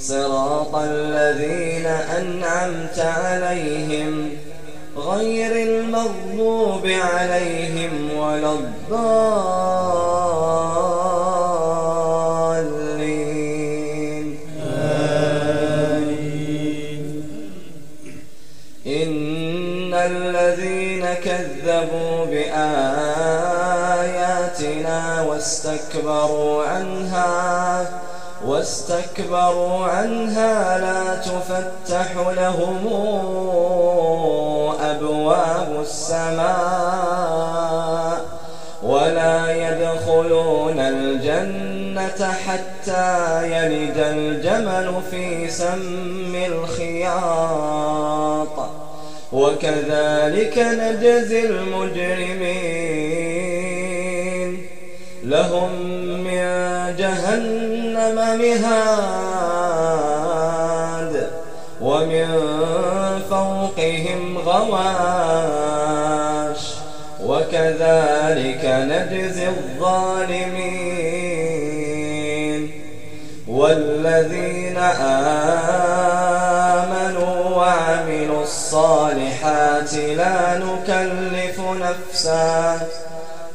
صراط الذين أنعمت عليهم غير المغضوب عليهم ولا الضالين. إن الذين كذبوا بآياتنا واستكبروا عنها واستكبروا عنها لا تفتح لهم أبواب السماء ولا يدخلون الجنة حتى يلد الجمل في سم الخياط. وكذلك نجزي المجرمين. لهم من جهنم مهاد ومن فوقهم غواش وكذلك نجزي الظالمين والذين آمنوا وعملوا الصالحات لا نكلف نفسا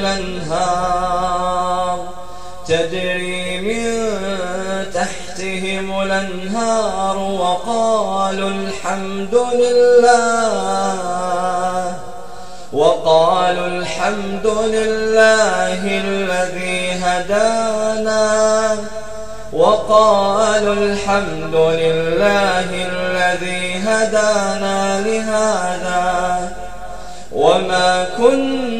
الأنهار. تجري من تحتهم الأنهار وقالوا الحمد لله. وقالوا الحمد لله الذي هدانا. وقالوا الحمد لله الذي هدانا لهذا. وما كنا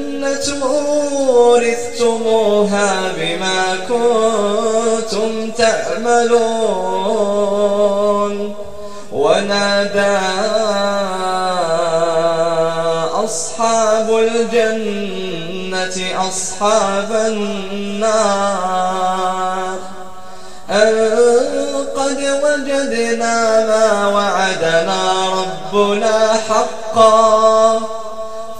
أورثتموها بما كنتم تعملون ونادى أصحاب الجنة أصحاب النار. أن قد وجدنا ما وعدنا ربنا حقا.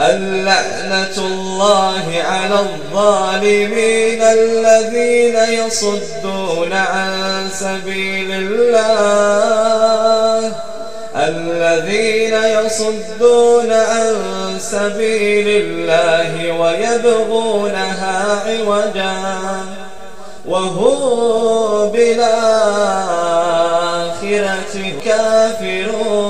اللعنة الله على الظالمين الذين يصدون عن سبيل الله. الذين يصدون عن سبيل الله ويبغونها عوجا وهم بالآخرة كافرون.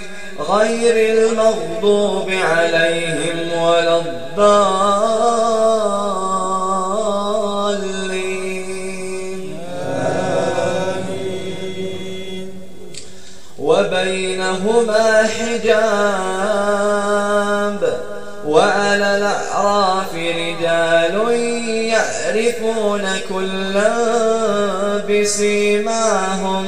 غير المغضوب عليهم ولا الضالين. وبينهما حجاب وعلى الأعراف رجال يعرفون كلا بسيماهم.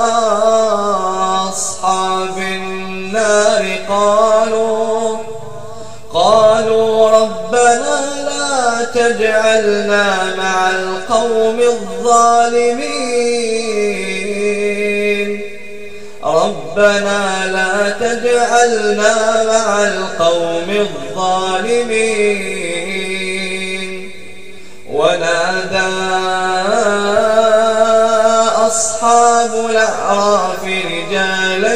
النار قالوا قالوا ربنا لا تجعلنا مع القوم الظالمين. ربنا لا تجعلنا مع القوم الظالمين. ونادى أصحاب الأعراف رجالا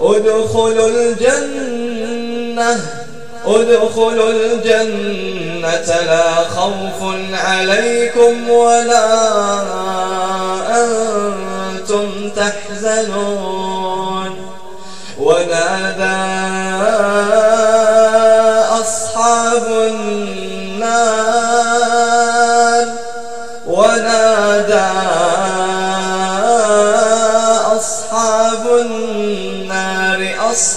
ادخلوا الجنة ادخلوا الجنة لا خوف عليكم ولا أنتم تحزنون. ونادى أصحاب النار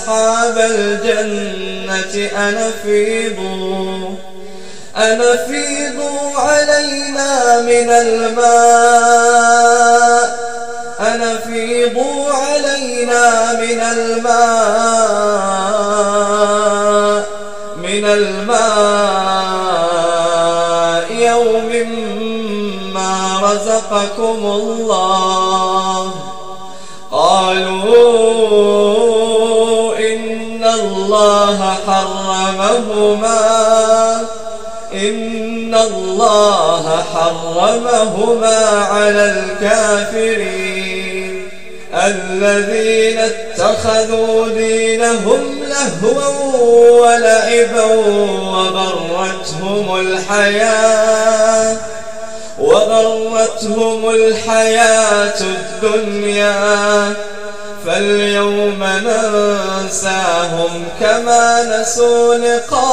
أصحاب الجنة أنفيضوا أنفيضوا علينا من الماء. أنفيضوا علينا من الماء. من الماء يوم ما رزقكم الله. حرمهما إن الله حرمهما على الكافرين الذين اتخذوا دينهم لهوا ولعبا وغرتهم الحياة وغرتهم الحياة الدنيا فاليوم ننساهم كما نسوا لقاء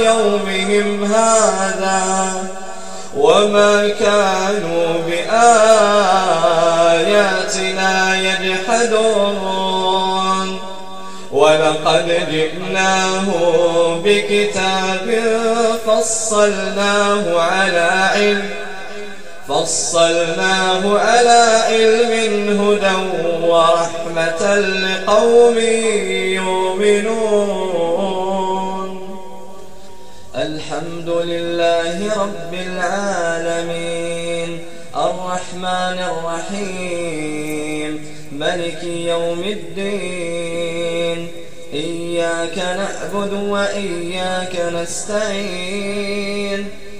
يومهم هذا وما كانوا بآياتنا يجحدون. ولقد جئناه بكتاب فصلناه على علم فصلناه على علم هدى ورحمة لقوم يؤمنون الحمد لله رب العالمين الرحمن الرحيم ملك يوم الدين إياك نعبد وإياك نستعين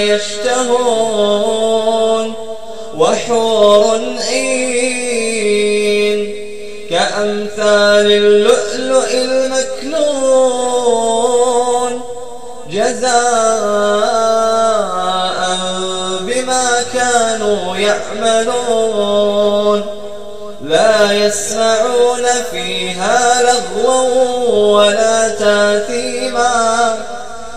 يشتهون وحور عين كأمثال اللؤلؤ المكنون جزاء بما كانوا يعملون لا يسمعون فيها لغوا ولا تاثيما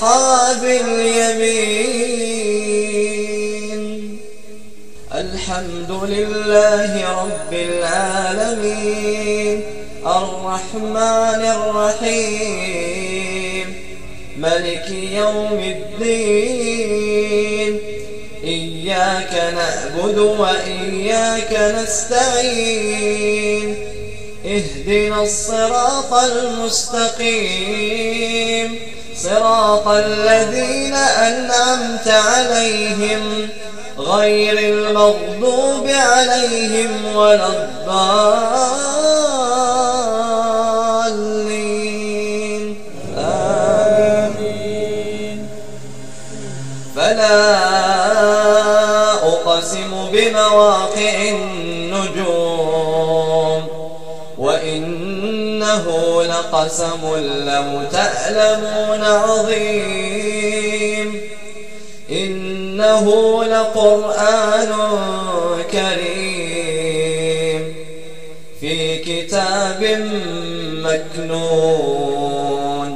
لأصحاب اليمين. الحمد لله رب العالمين. الرحمن الرحيم. ملك يوم الدين. إياك نعبد وإياك نستعين. اهدنا الصراط المستقيم. صراط الذين أنعمت عليهم غير المغضوب عليهم ولا الضالين. آمين. فلا أقسم بمواقع النجوم. لقسم لو تعلمون عظيم إنه لقرآن كريم في كتاب مكنون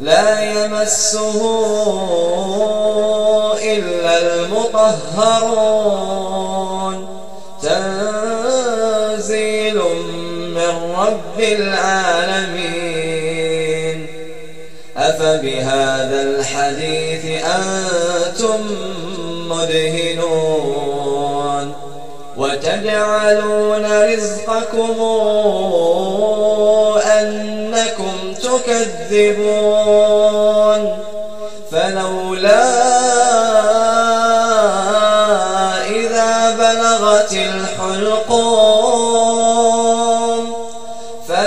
لا يمسه إلا المطهرون رب العالمين. أفبهذا الحديث أنتم مدهنون وتجعلون رزقكم أنكم تكذبون. فلولا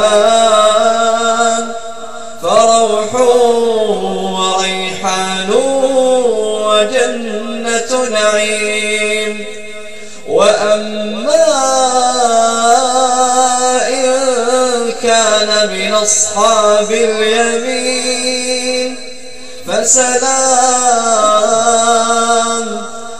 وريحان فروح وريحان وجنة نعيم. وأما إن كان من أصحاب اليمين فسلام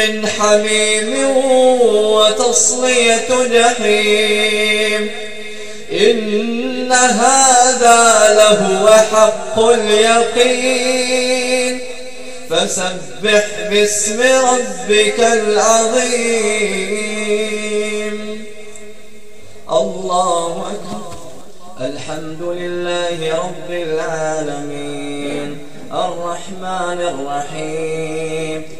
من حميم وتصلية جحيم. إن هذا لهو حق اليقين. فسبح باسم ربك العظيم. الله أكبر. الحمد لله رب العالمين. الرحمن الرحيم.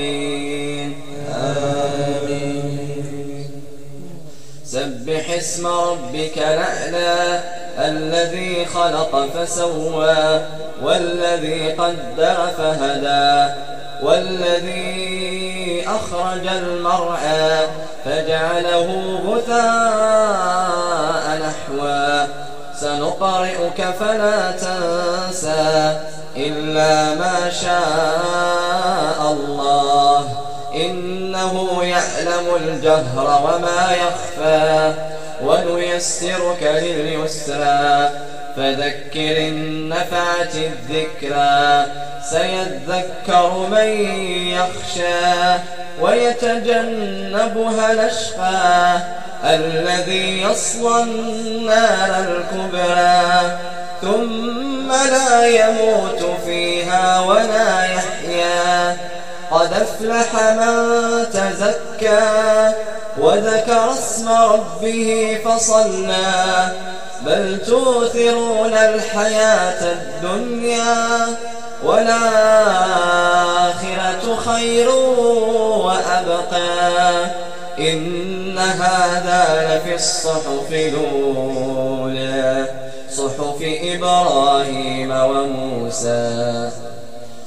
اسم ربك الأعلى الذي خلق فسوى والذي قدر فهدى والذي أخرج المرعى فجعله غثاء نحوا سنقرئك فلا تنسى إلا ما شاء الله إنه يعلم الجهر وما يخفى. ونيسرك لليسرى فذكر النفعة الذكرى سيذكر من يخشى ويتجنبها الأشقى الذي يصلى النار الكبرى ثم لا يموت فيها ولا قد افلح من تزكى وذكر اسم ربه فصلى بل توثرون الحياة الدنيا والآخرة خير وأبقى إن هذا لفي الصحف الأولى صحف إبراهيم وموسى.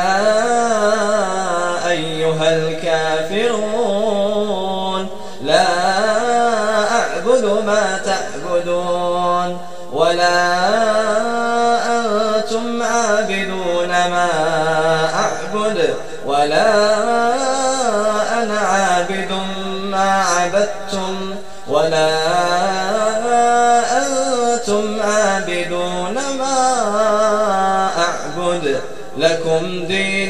啊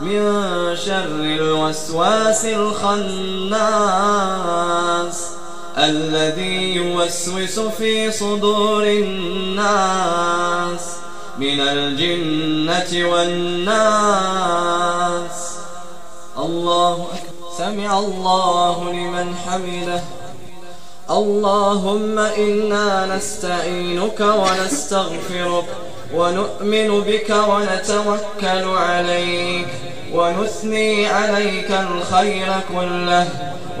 من شر الوسواس الخناس الذي يوسوس في صدور الناس من الجنة والناس. الله سمع الله لمن حمده. اللهم إنا نستعينك ونستغفرك. ونؤمن بك ونتوكل عليك. ونثني عليك الخير كله.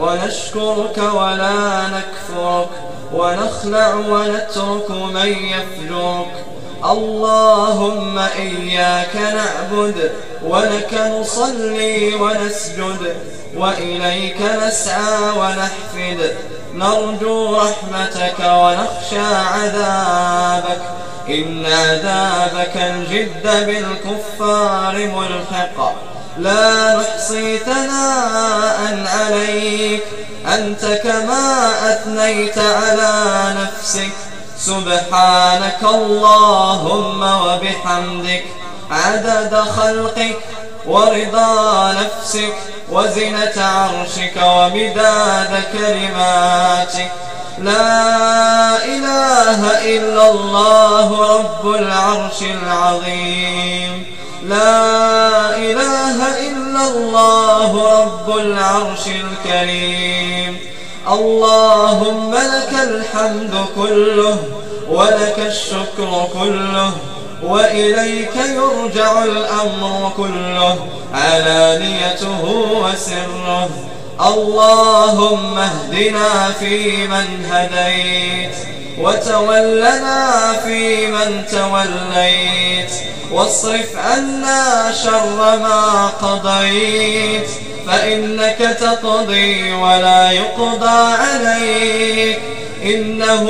ونشكرك ولا نكفرك. ونخلع ونترك من يفجرك. اللهم إياك نعبد ولك نصلي ونسجد. وإليك نسعى ونحفد. نرجو رحمتك ونخشى عذابك. إن عذابك الجد بالكفار ملحق. لا نحصي ثناء عليك. أنت كما أثنيت على نفسك. سبحانك اللهم وبحمدك. عدد خلقك ورضا نفسك. وزنة عرشك ومداد كلماتك. لا إله إلا الله رب العرش العظيم. لا إله إلا الله رب العرش الكريم. اللهم لك الحمد كله ولك الشكر كله وإليك يرجع الأمر كله علانيته وسره. اللهم اهدنا فيمن هديت وتولنا فيمن توليت واصرف عنا شر ما قضيت فإنك تقضي ولا يقضى عليك إنه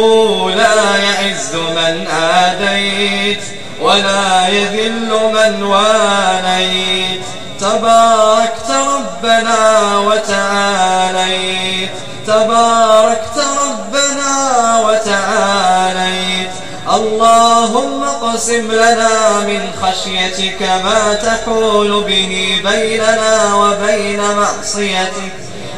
لا يعز من آديت ولا يذل من واليت تباركت ربنا وتعاليت. تباركت ربنا وتعاليت. اللهم اقسم لنا من خشيتك ما تحول به بيننا وبين معصيتك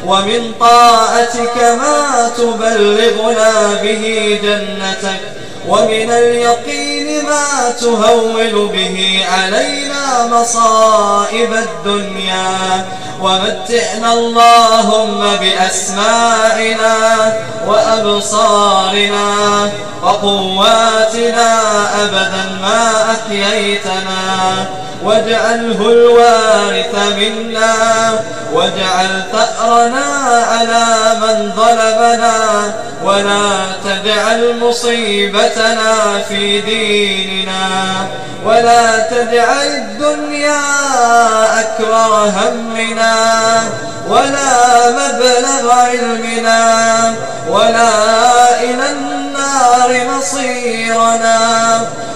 ومن طاعتك ما تبلغنا به جنتك. ومن اليقين ما تهول به علينا مصائب الدنيا. ومتعنا اللهم بأسمائنا وأبصارنا وقواتنا أبدا ما أحييتنا. واجعله الوارث منا واجعل ثأرنا على من ظلمنا ولا تجعل مصيبتنا في ديننا ولا تجعل الدنيا أكبر همنا ولا مبلغ علمنا ولا إلى النار مصيرنا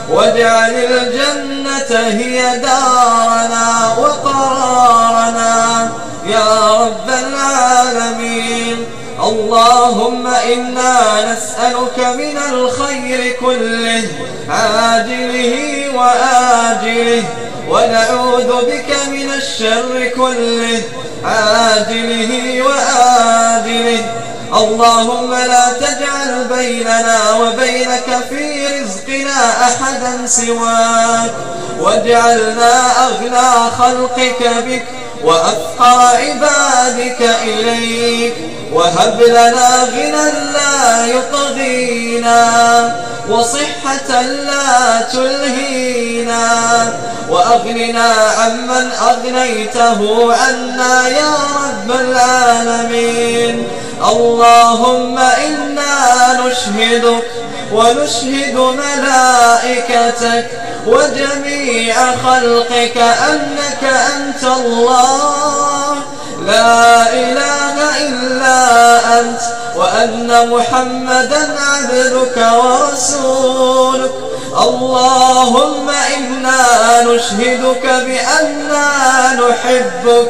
واجعل الجنة هي دارنا وقرارنا. يا رب العالمين اللهم إنا نسألك من الخير كله عاجله وآجله ونعوذ بك من الشر كله عاجله وآجله. اللهم لا تجعل بيننا وبينك في رزقنا أحدا سواك واجعلنا أغنى خلقك بك وأفقر عبادك إليك وهب لنا غنى لا يطغينا وصحة لا تلهينا وأغننا عمن أغنيته عنا يا رب العالمين اللهم إنا نشهدك ونشهد ملائكتك وجميع خلقك أنك أنت الله لا إله إلا أنت وأن محمدا عبدك ورسولك. اللهم إنا نشهدك بأننا نحبك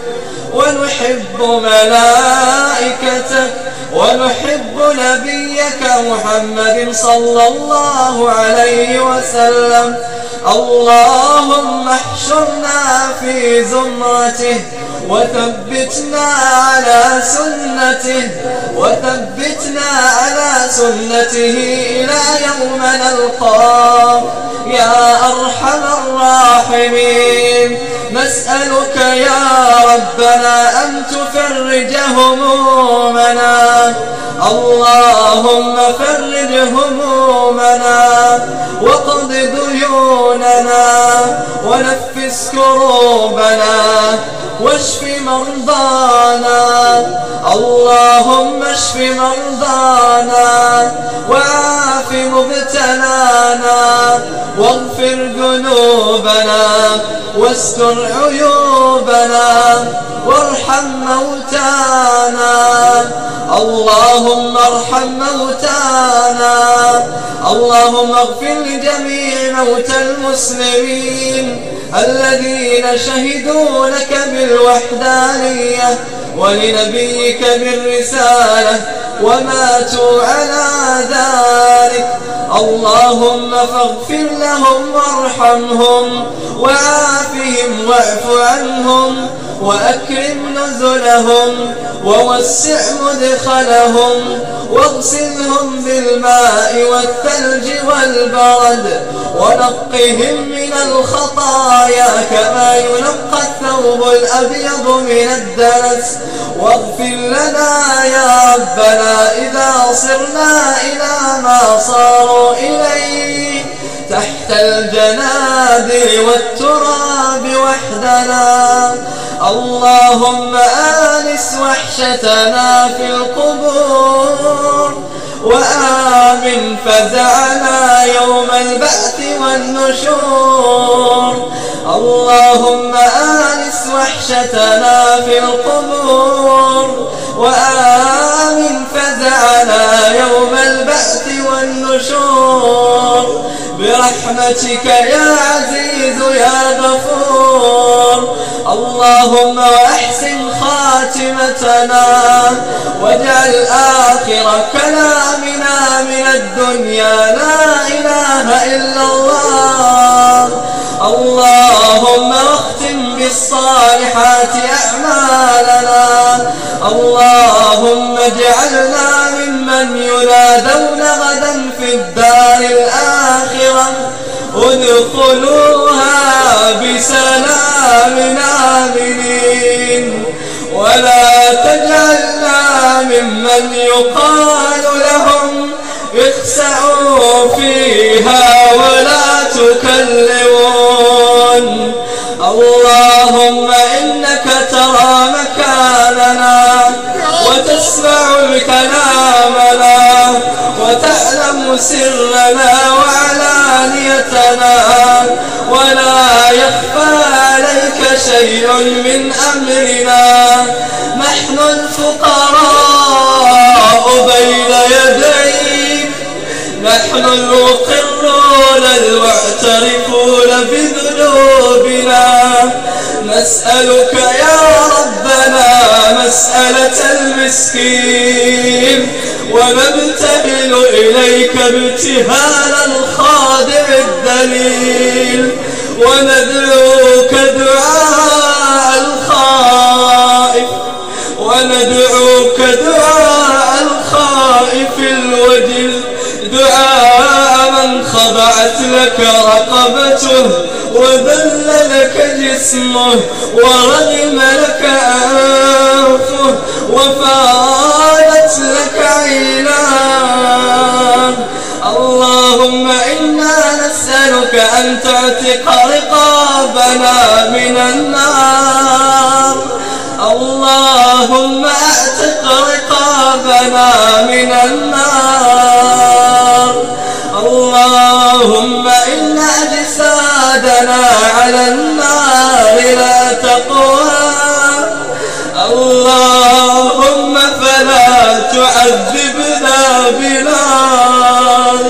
ونحب ملائكتك ونحب نبيك محمد صلى الله عليه وسلم. اللهم احشرنا في زمرته وثبتنا على سنته وثبتنا على سنته إلى يوم نلقاه. يا أرحم الراحمين. نسألك يا ربنا أن تفرج همومنا. اللهم فرج همومنا وقض ديوننا ونفس كروبنا واشف مرضانا. اللهم اشف مرضانا وعاف مبتلانا واغفر ذنوبنا واستر عيوبنا وارحم موتانا. اللهم ارحم موتانا. اللهم اغفر لجميع موتى المسلمين. الذين شهدوا لك بالوحدانية ولنبيك بالرسالة وماتوا على ذلك. اللهم فاغفر لهم وارحمهم وعافهم واعف عنهم وأكرم نزلهم ووسع مدخلهم واغسلهم بالماء والثلج والبرد ونقهم من الخطايا كما ينقى الثوب الأبيض من الدنس واغفر لنا يا ربنا إذا صرنا إلى ما صاروا إليه. تحت الجنادل والتراب وحدنا. اللهم آنس وحشتنا في القبور. وآمن فزعنا يوم البعث والنشور. اللهم آنس وحشتنا في القبور وآمن فزعنا يوم البعث والنشور. برحمتك يا عزيز يا غفور. اللهم واحسن خاتمتنا واجعل آخر كلامنا من الدنيا. لا إله إلا الله. اللهم واختم بالصالحات أعمالنا. اللهم اجعلنا ممن ينادون غدا في الدار الآخرة. ادخلوها بسلام آمنين. ولا تجعلنا ممن يقال لهم اخسعوا فيها كلامنا وتعلم سرنا وعلانيتنا ولا يخفى عليك شيء من أمرنا. نحن الفقراء بين يديك. نحن المقرون المعترفون بذنوبنا. نسألك يا ربنا مسألة المسكين ونبتهل إليك ابتهال الخادع الدليل وندعوك دعاء الخائف وندعوك دعاء الخائف الوجل. دعاء من خضعت لك رقبته وذل لك جسمه ورغم لك أنفه وفارت لك عيناه. اللهم إنا نسألك أن تعتق رقابنا من النار. اللهم أعتق رقابنا من النار. اللهم إن أجسادنا على النار لا تقوى. اللهم فلا تعذبنا بنار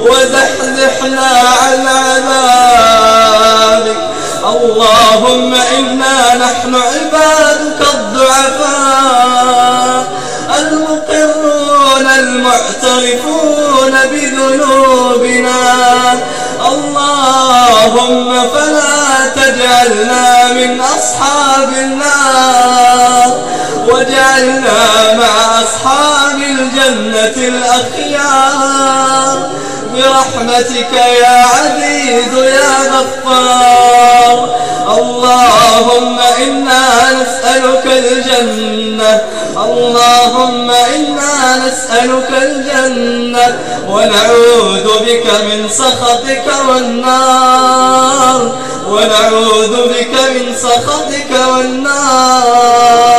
وزحزحنا عن عذابك اللهم إنا نحن عبادك الضعفاء المقرون المعترفون. اللهم فلا تجعلنا من أصحاب النار واجعلنا مع أصحاب الجنة الأخيار. برحمتك يا عزيز يا غفار. اللهم إنا نسألك الجنة. اللهم إنا نسألك الجنة. ونعوذ بك من سخطك والنار. ونعوذ بك من سخطك والنار.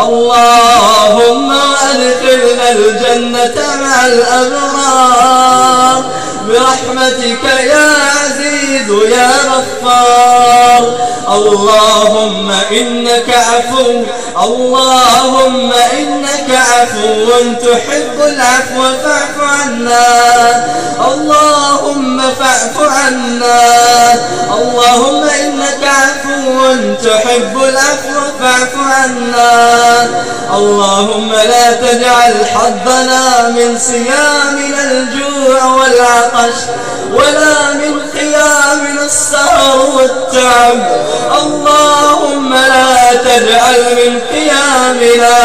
اللهم أدخلنا الجنة مع الأبرار. Allah برحمتك يا عزيز يا غفار. اللهم إنك عفو اللهم إنك عفو تحب العفو فاعف عنا. اللهم فاعف عنا. اللهم إنك عفو تحب العفو فاعف عنا. اللهم لا تجعل حظنا من صيامنا الجوع والعطش ولا من قيامنا السهر والتعب. اللهم لا تجعل من قيامنا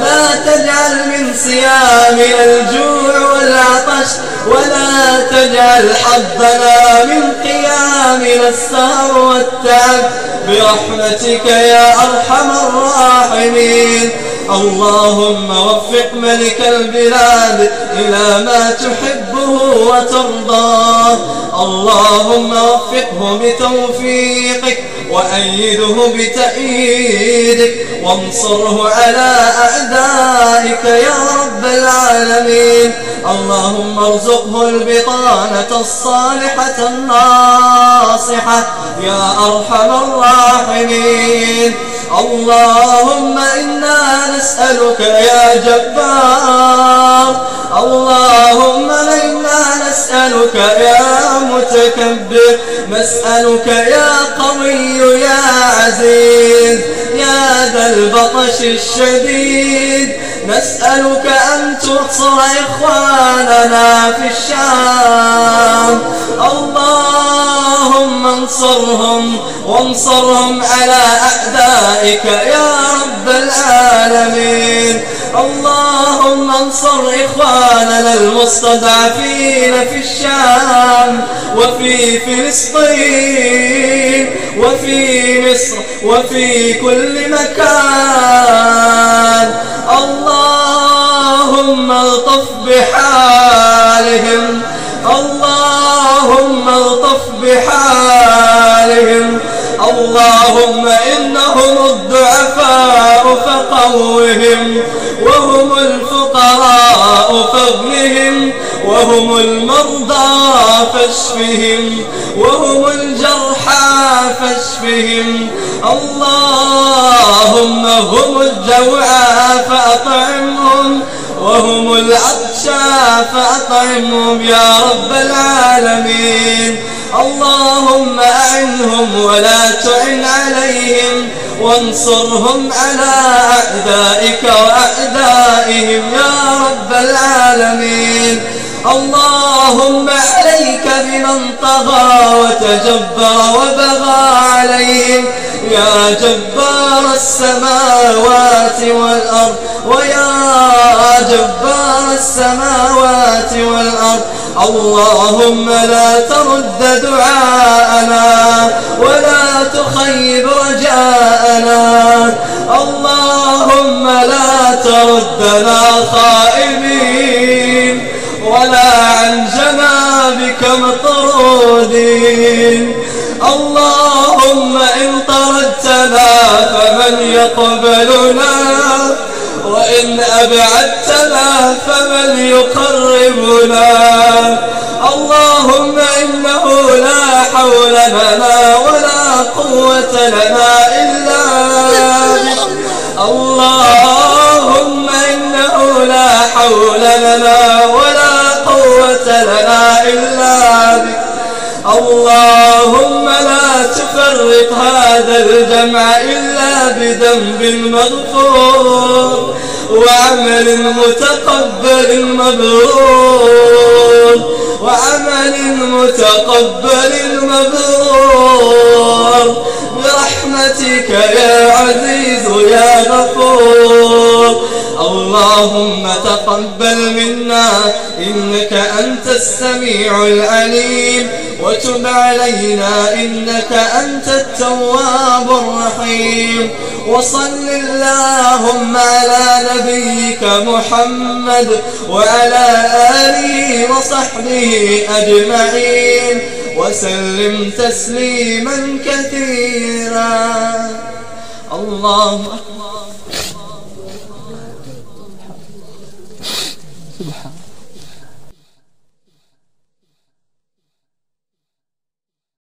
لا تجعل من صيامنا الجوع والعطش ولا تجعل حظنا من قيامنا السهر والتعب. برحمتك يا أرحم الراحمين. اللهم وفق ملك البلاد إلى ما تحبه وترضاه اللهم وفقه بتوفيقك وأيده بتأييدك وانصره على أعدائك يا رب العالمين. اللهم ارزقه البطانة الصالحة الناصحة يا أرحم الراحمين. اللهم إنا نسألك يا جبار. اللهم إنا نسألك يا متكبر. نسألك يا قوي يا عزيز. يا ذا البطش الشديد. نسألك أن تنصر إخواننا في الشام. اللهم انصرهم وانصرهم على أعدائك يا رب العالمين. اللهم انصر إخواننا المستضعفين في الشام وفي فلسطين وفي مصر وفي كل مكان. اللهم الطف بحالهم. اللهم الطف بحالهم. اللهم إنهم الضعفاء فقوهم وهم الفقراء فاغنهم وهم المرضى فاشفهم وهم الجرحى فاشفهم. اللهم هم الجوعى فأطعمهم وهم العطشى فأطعمهم يا رب العالمين. اللهم أعنهم ولا تعن عليهم وانصرهم على أعدائك وأعدائهم يا رب العالمين. اللهم عليك بمن طغى وتجبر وبغى عليهم. يا جبار السماوات والأرض ويا جبار السماوات والأرض. اللهم لا ترد دعاءنا ولا تخيب رجاءنا. اللهم لا تردنا خائبين. ولا عن جنابك مطرودين اللهم إن طردتنا فمن يقبلنا وإن أبعدتنا فمن يقربنا. اللهم إنه لا حول لنا ولا قوة لنا إلا اللهم إنه لا حول لنا اللهم لا تفرق هذا الجمع إلا بذنب مغفور وعمل متقبل مبرور وعمل متقبل مبرور برحمتك يا عزيز يا غفور. اللهم تقبل منا إنك أنت السميع العليم. وتب علينا إنك أنت التواب الرحيم. وصل اللهم على نبيك محمد وعلى آله وصحبه أجمعين. وسلم تسليما كثيرا. الله أكبر.